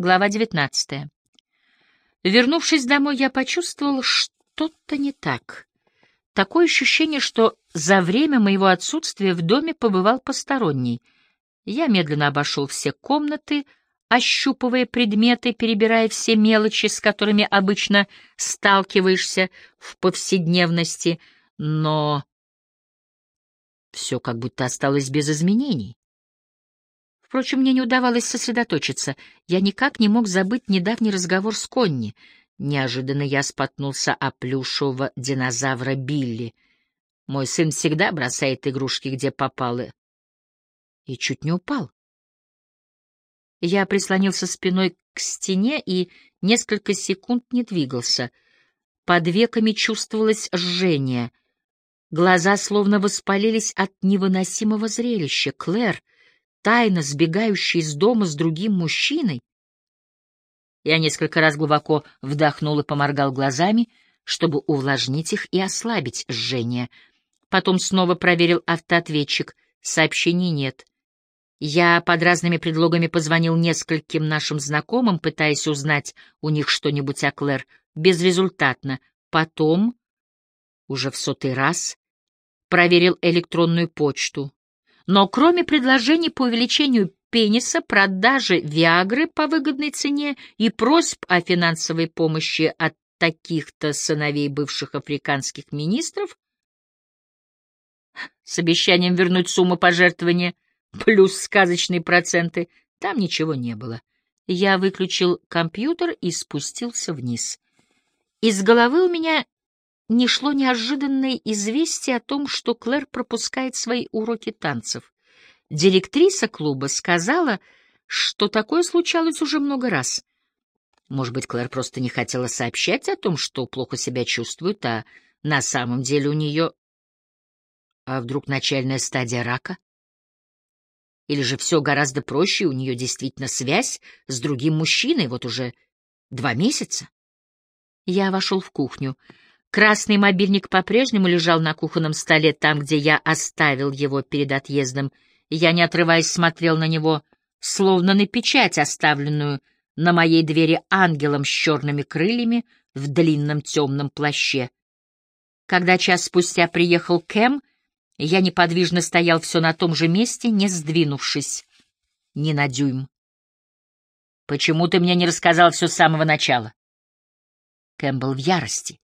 Глава 19. Вернувшись домой, я почувствовал что-то не так. Такое ощущение, что за время моего отсутствия в доме побывал посторонний. Я медленно обошел все комнаты, ощупывая предметы, перебирая все мелочи, с которыми обычно сталкиваешься в повседневности, но все как будто осталось без изменений. Впрочем, мне не удавалось сосредоточиться. Я никак не мог забыть недавний разговор с Конни. Неожиданно я споткнулся о плюшевого динозавра Билли. Мой сын всегда бросает игрушки, где попало. И чуть не упал. Я прислонился спиной к стене и несколько секунд не двигался. Под веками чувствовалось жжение. Глаза словно воспалились от невыносимого зрелища. Клэр — тайно сбегающий из дома с другим мужчиной? Я несколько раз глубоко вдохнул и поморгал глазами, чтобы увлажнить их и ослабить жжение. Потом снова проверил автоответчик. Сообщений нет. Я под разными предлогами позвонил нескольким нашим знакомым, пытаясь узнать у них что-нибудь о Клэр. Безрезультатно. Потом, уже в сотый раз, проверил электронную почту. Но кроме предложений по увеличению пениса, продажи Виагры по выгодной цене и просьб о финансовой помощи от таких-то сыновей бывших африканских министров, с обещанием вернуть сумму пожертвования плюс сказочные проценты, там ничего не было. Я выключил компьютер и спустился вниз. Из головы у меня не шло неожиданное известие о том, что Клэр пропускает свои уроки танцев. Директриса клуба сказала, что такое случалось уже много раз. Может быть, Клэр просто не хотела сообщать о том, что плохо себя чувствует, а на самом деле у нее... А вдруг начальная стадия рака? Или же все гораздо проще, у нее действительно связь с другим мужчиной вот уже два месяца? Я вошел в кухню. Красный мобильник по-прежнему лежал на кухонном столе, там, где я оставил его перед отъездом. Я, не отрываясь, смотрел на него, словно на печать, оставленную на моей двери ангелом с черными крыльями в длинном темном плаще. Когда час спустя приехал Кэм, я неподвижно стоял все на том же месте, не сдвинувшись ни на дюйм. «Почему ты мне не рассказал все с самого начала?» Кэм был в ярости.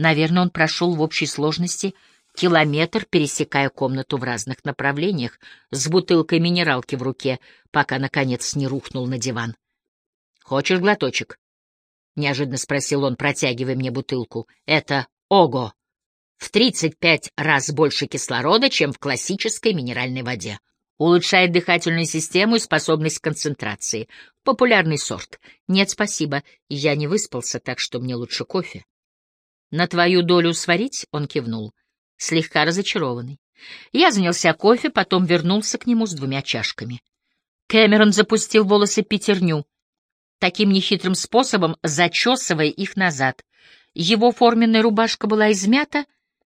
Наверное, он прошел в общей сложности километр, пересекая комнату в разных направлениях, с бутылкой минералки в руке, пока, наконец, не рухнул на диван. «Хочешь глоточек?» — неожиданно спросил он, протягивая мне бутылку. «Это ого! В тридцать пять раз больше кислорода, чем в классической минеральной воде. Улучшает дыхательную систему и способность к концентрации. Популярный сорт. Нет, спасибо, я не выспался, так что мне лучше кофе». «На твою долю сварить?» — он кивнул, слегка разочарованный. Я занялся кофе, потом вернулся к нему с двумя чашками. Кэмерон запустил волосы пятерню, таким нехитрым способом зачесывая их назад. Его форменная рубашка была измята,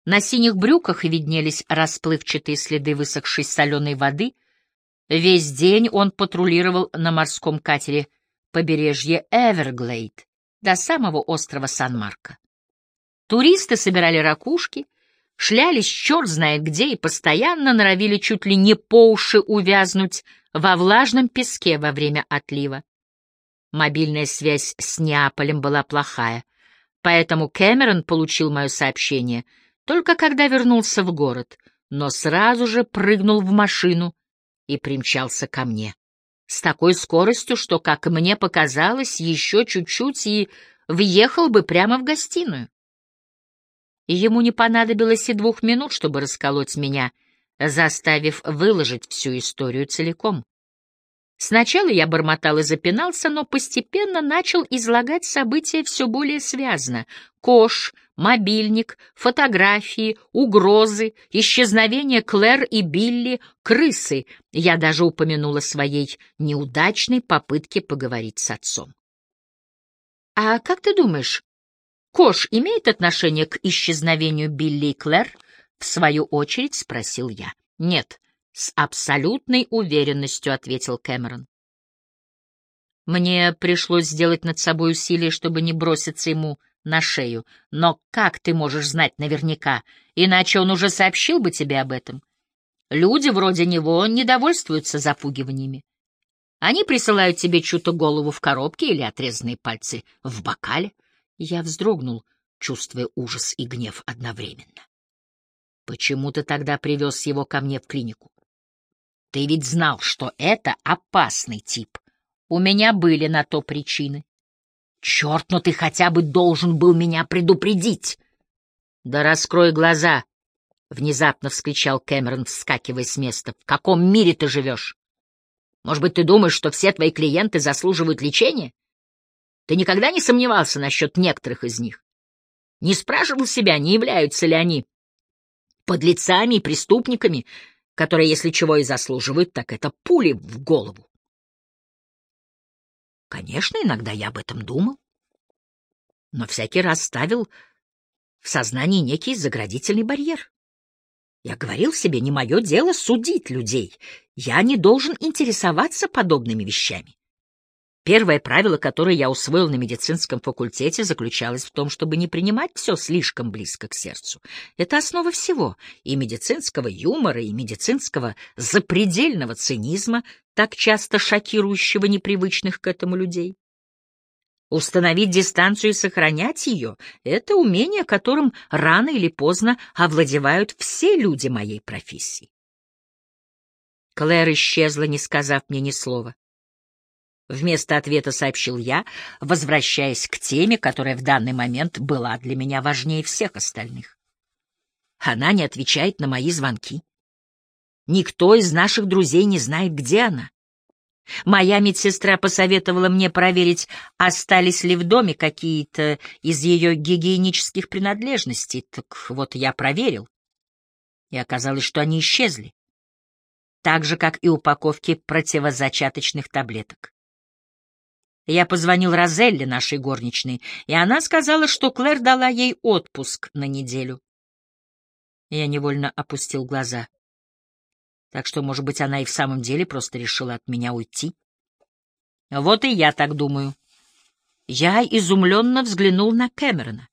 на синих брюках виднелись расплывчатые следы высохшей соленой воды. Весь день он патрулировал на морском катере побережье Эверглейд до самого острова Сан-Марко. Туристы собирали ракушки, шлялись черт знает где и постоянно норовили чуть ли не по уши увязнуть во влажном песке во время отлива. Мобильная связь с Неаполем была плохая, поэтому Кэмерон получил мое сообщение только когда вернулся в город, но сразу же прыгнул в машину и примчался ко мне. С такой скоростью, что, как мне показалось, еще чуть-чуть и въехал бы прямо в гостиную и ему не понадобилось и двух минут, чтобы расколоть меня, заставив выложить всю историю целиком. Сначала я бормотал и запинался, но постепенно начал излагать события все более связно. Кош, мобильник, фотографии, угрозы, исчезновение Клэр и Билли, крысы. Я даже упомянула своей неудачной попытке поговорить с отцом. «А как ты думаешь, Кош имеет отношение к исчезновению Билли и Клэр? В свою очередь спросил я. Нет, с абсолютной уверенностью ответил Кэмерон. Мне пришлось сделать над собой усилие, чтобы не броситься ему на шею. Но как ты можешь знать наверняка? Иначе он уже сообщил бы тебе об этом. Люди вроде него не довольствуются запугиваниями. Они присылают тебе чью-то голову в коробке или отрезанные пальцы в бокале. Я вздрогнул, чувствуя ужас и гнев одновременно. Почему ты тогда привез его ко мне в клинику? Ты ведь знал, что это опасный тип. У меня были на то причины. Черт, но ты хотя бы должен был меня предупредить. Да раскрой глаза, — внезапно вскричал Кэмерон, вскакивая с места. В каком мире ты живешь? Может быть, ты думаешь, что все твои клиенты заслуживают лечения? Ты никогда не сомневался насчет некоторых из них? Не спрашивал себя, не являются ли они подлецами и преступниками, которые, если чего и заслуживают, так это пули в голову. Конечно, иногда я об этом думал, но всякий раз ставил в сознании некий заградительный барьер. Я говорил себе, не мое дело судить людей, я не должен интересоваться подобными вещами. Первое правило, которое я усвоил на медицинском факультете, заключалось в том, чтобы не принимать все слишком близко к сердцу. Это основа всего — и медицинского юмора, и медицинского запредельного цинизма, так часто шокирующего непривычных к этому людей. Установить дистанцию и сохранять ее — это умение, которым рано или поздно овладевают все люди моей профессии. Клэр исчезла, не сказав мне ни слова. Вместо ответа сообщил я, возвращаясь к теме, которая в данный момент была для меня важнее всех остальных. Она не отвечает на мои звонки. Никто из наших друзей не знает, где она. Моя медсестра посоветовала мне проверить, остались ли в доме какие-то из ее гигиенических принадлежностей. Так вот, я проверил. И оказалось, что они исчезли. Так же, как и упаковки противозачаточных таблеток. Я позвонил Розелле, нашей горничной, и она сказала, что Клэр дала ей отпуск на неделю. Я невольно опустил глаза. Так что, может быть, она и в самом деле просто решила от меня уйти? Вот и я так думаю. Я изумленно взглянул на Кэмерона.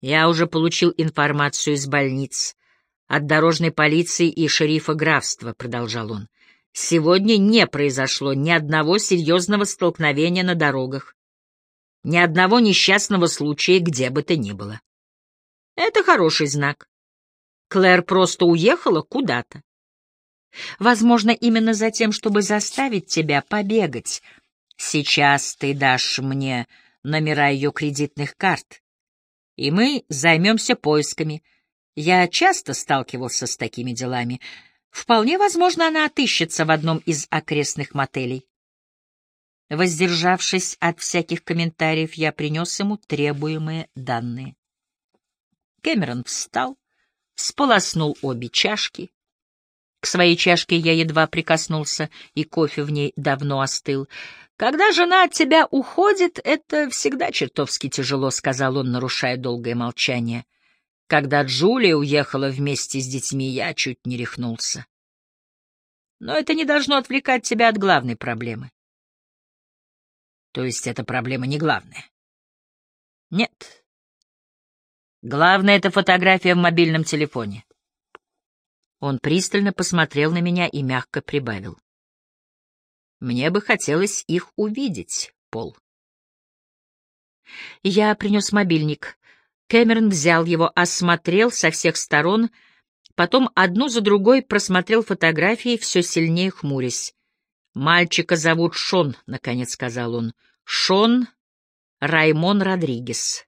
Я уже получил информацию из больниц, от дорожной полиции и шерифа графства, — продолжал он. Сегодня не произошло ни одного серьезного столкновения на дорогах, ни одного несчастного случая где бы то ни было. Это хороший знак. Клэр просто уехала куда-то. Возможно, именно за тем, чтобы заставить тебя побегать. Сейчас ты дашь мне номера ее кредитных карт, и мы займемся поисками. Я часто сталкивался с такими делами — Вполне возможно, она отыщется в одном из окрестных мотелей. Воздержавшись от всяких комментариев, я принес ему требуемые данные. Кэмерон встал, сполоснул обе чашки. К своей чашке я едва прикоснулся, и кофе в ней давно остыл. «Когда жена от тебя уходит, это всегда чертовски тяжело», — сказал он, нарушая долгое молчание. — когда Джулия уехала вместе с детьми, я чуть не рехнулся. Но это не должно отвлекать тебя от главной проблемы. То есть эта проблема не главная? Нет. Главное — это фотография в мобильном телефоне. Он пристально посмотрел на меня и мягко прибавил. Мне бы хотелось их увидеть, Пол. Я принес мобильник. Кэмерон взял его, осмотрел со всех сторон, потом одну за другой просмотрел фотографии, все сильнее хмурясь. «Мальчика зовут Шон», — наконец сказал он. «Шон Раймон Родригес».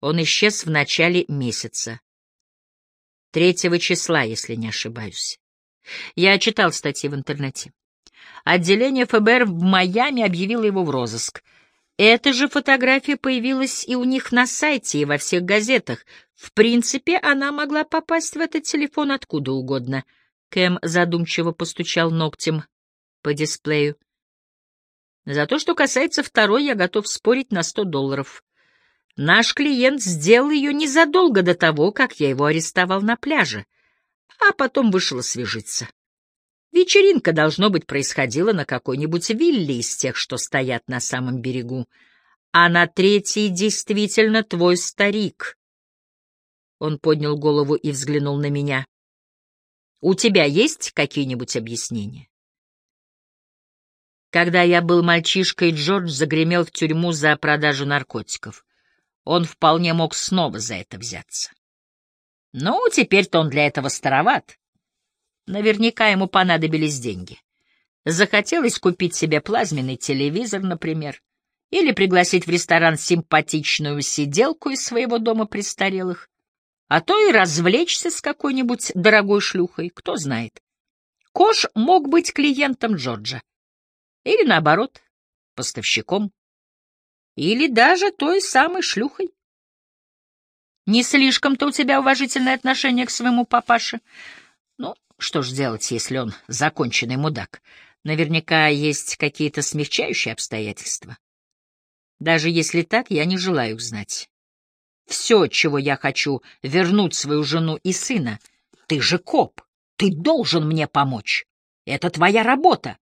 Он исчез в начале месяца. Третьего числа, если не ошибаюсь. Я читал статьи в интернете. Отделение ФБР в Майами объявило его в розыск — эта же фотография появилась и у них на сайте, и во всех газетах. В принципе, она могла попасть в этот телефон откуда угодно. Кэм задумчиво постучал ногтем по дисплею. За то, что касается второй, я готов спорить на сто долларов. Наш клиент сделал ее незадолго до того, как я его арестовал на пляже, а потом вышел освежиться. Вечеринка, должно быть, происходила на какой-нибудь вилле из тех, что стоят на самом берегу. А на третьей действительно твой старик. Он поднял голову и взглянул на меня. У тебя есть какие-нибудь объяснения? Когда я был мальчишкой, Джордж загремел в тюрьму за продажу наркотиков. Он вполне мог снова за это взяться. Ну, теперь-то он для этого староват. Наверняка ему понадобились деньги. Захотелось купить себе плазменный телевизор, например, или пригласить в ресторан симпатичную сиделку из своего дома престарелых, а то и развлечься с какой-нибудь дорогой шлюхой, кто знает. Кош мог быть клиентом Джорджа. Или, наоборот, поставщиком. Или даже той самой шлюхой. Не слишком-то у тебя уважительное отношение к своему папаше. Что ж делать, если он законченный мудак? Наверняка есть какие-то смягчающие обстоятельства. Даже если так, я не желаю их знать. Все, чего я хочу, вернуть свою жену и сына. Ты же коп, ты должен мне помочь. Это твоя работа.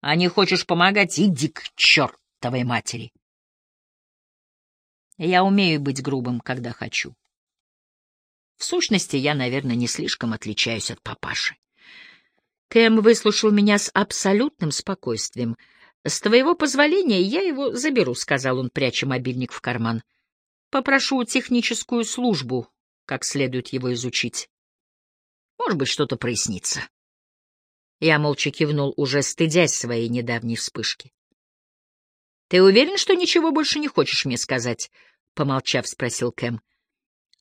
А не хочешь помогать, иди к чертовой матери. Я умею быть грубым, когда хочу. В сущности, я, наверное, не слишком отличаюсь от папаши. Кэм выслушал меня с абсолютным спокойствием. «С твоего позволения я его заберу», — сказал он, пряча мобильник в карман. «Попрошу техническую службу, как следует его изучить. Может быть, что-то прояснится». Я молча кивнул, уже стыдясь своей недавней вспышки. «Ты уверен, что ничего больше не хочешь мне сказать?» — помолчав, спросил Кэм.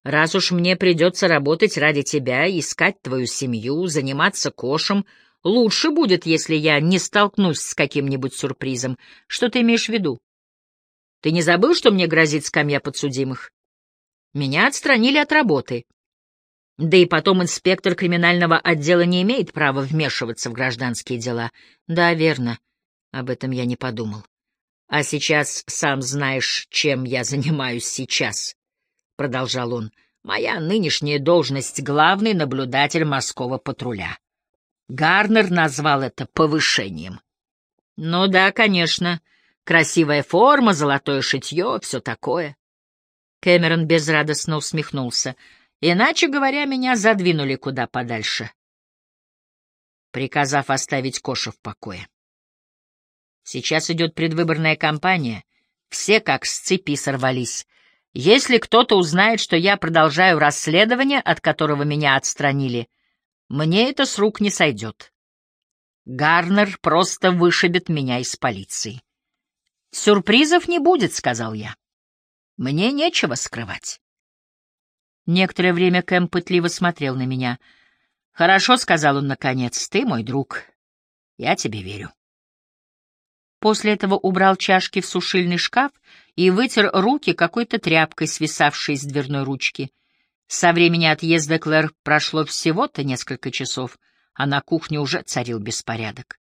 «Раз уж мне придется работать ради тебя, искать твою семью, заниматься кошем, лучше будет, если я не столкнусь с каким-нибудь сюрпризом. Что ты имеешь в виду? Ты не забыл, что мне грозит скамья подсудимых? Меня отстранили от работы. Да и потом инспектор криминального отдела не имеет права вмешиваться в гражданские дела. Да, верно. Об этом я не подумал. А сейчас сам знаешь, чем я занимаюсь сейчас, — продолжал он. Моя нынешняя должность — главный наблюдатель морского патруля. Гарнер назвал это повышением. Ну да, конечно. Красивая форма, золотое шитье, все такое. Кэмерон безрадостно усмехнулся. Иначе говоря, меня задвинули куда подальше, приказав оставить Коша в покое. Сейчас идет предвыборная кампания. Все как с цепи сорвались. Если кто-то узнает, что я продолжаю расследование, от которого меня отстранили, мне это с рук не сойдет. Гарнер просто вышибет меня из полиции. «Сюрпризов не будет», — сказал я. «Мне нечего скрывать». Некоторое время Кэм пытливо смотрел на меня. «Хорошо», — сказал он наконец, — «ты мой друг. Я тебе верю». После этого убрал чашки в сушильный шкаф и вытер руки какой-то тряпкой, свисавшей с дверной ручки. Со времени отъезда Клэр прошло всего-то несколько часов, а на кухне уже царил беспорядок.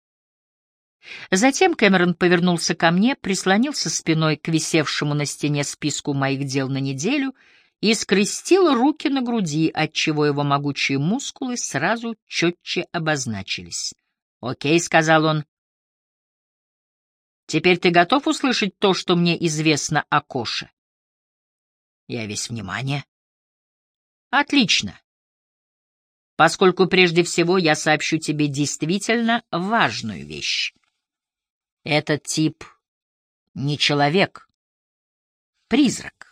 Затем Кэмерон повернулся ко мне, прислонился спиной к висевшему на стене списку моих дел на неделю и скрестил руки на груди, отчего его могучие мускулы сразу четче обозначились. «Окей», — сказал он, Теперь ты готов услышать то, что мне известно о Коше? Я весь внимание. Отлично. Поскольку прежде всего я сообщу тебе действительно важную вещь. Этот тип не человек, призрак.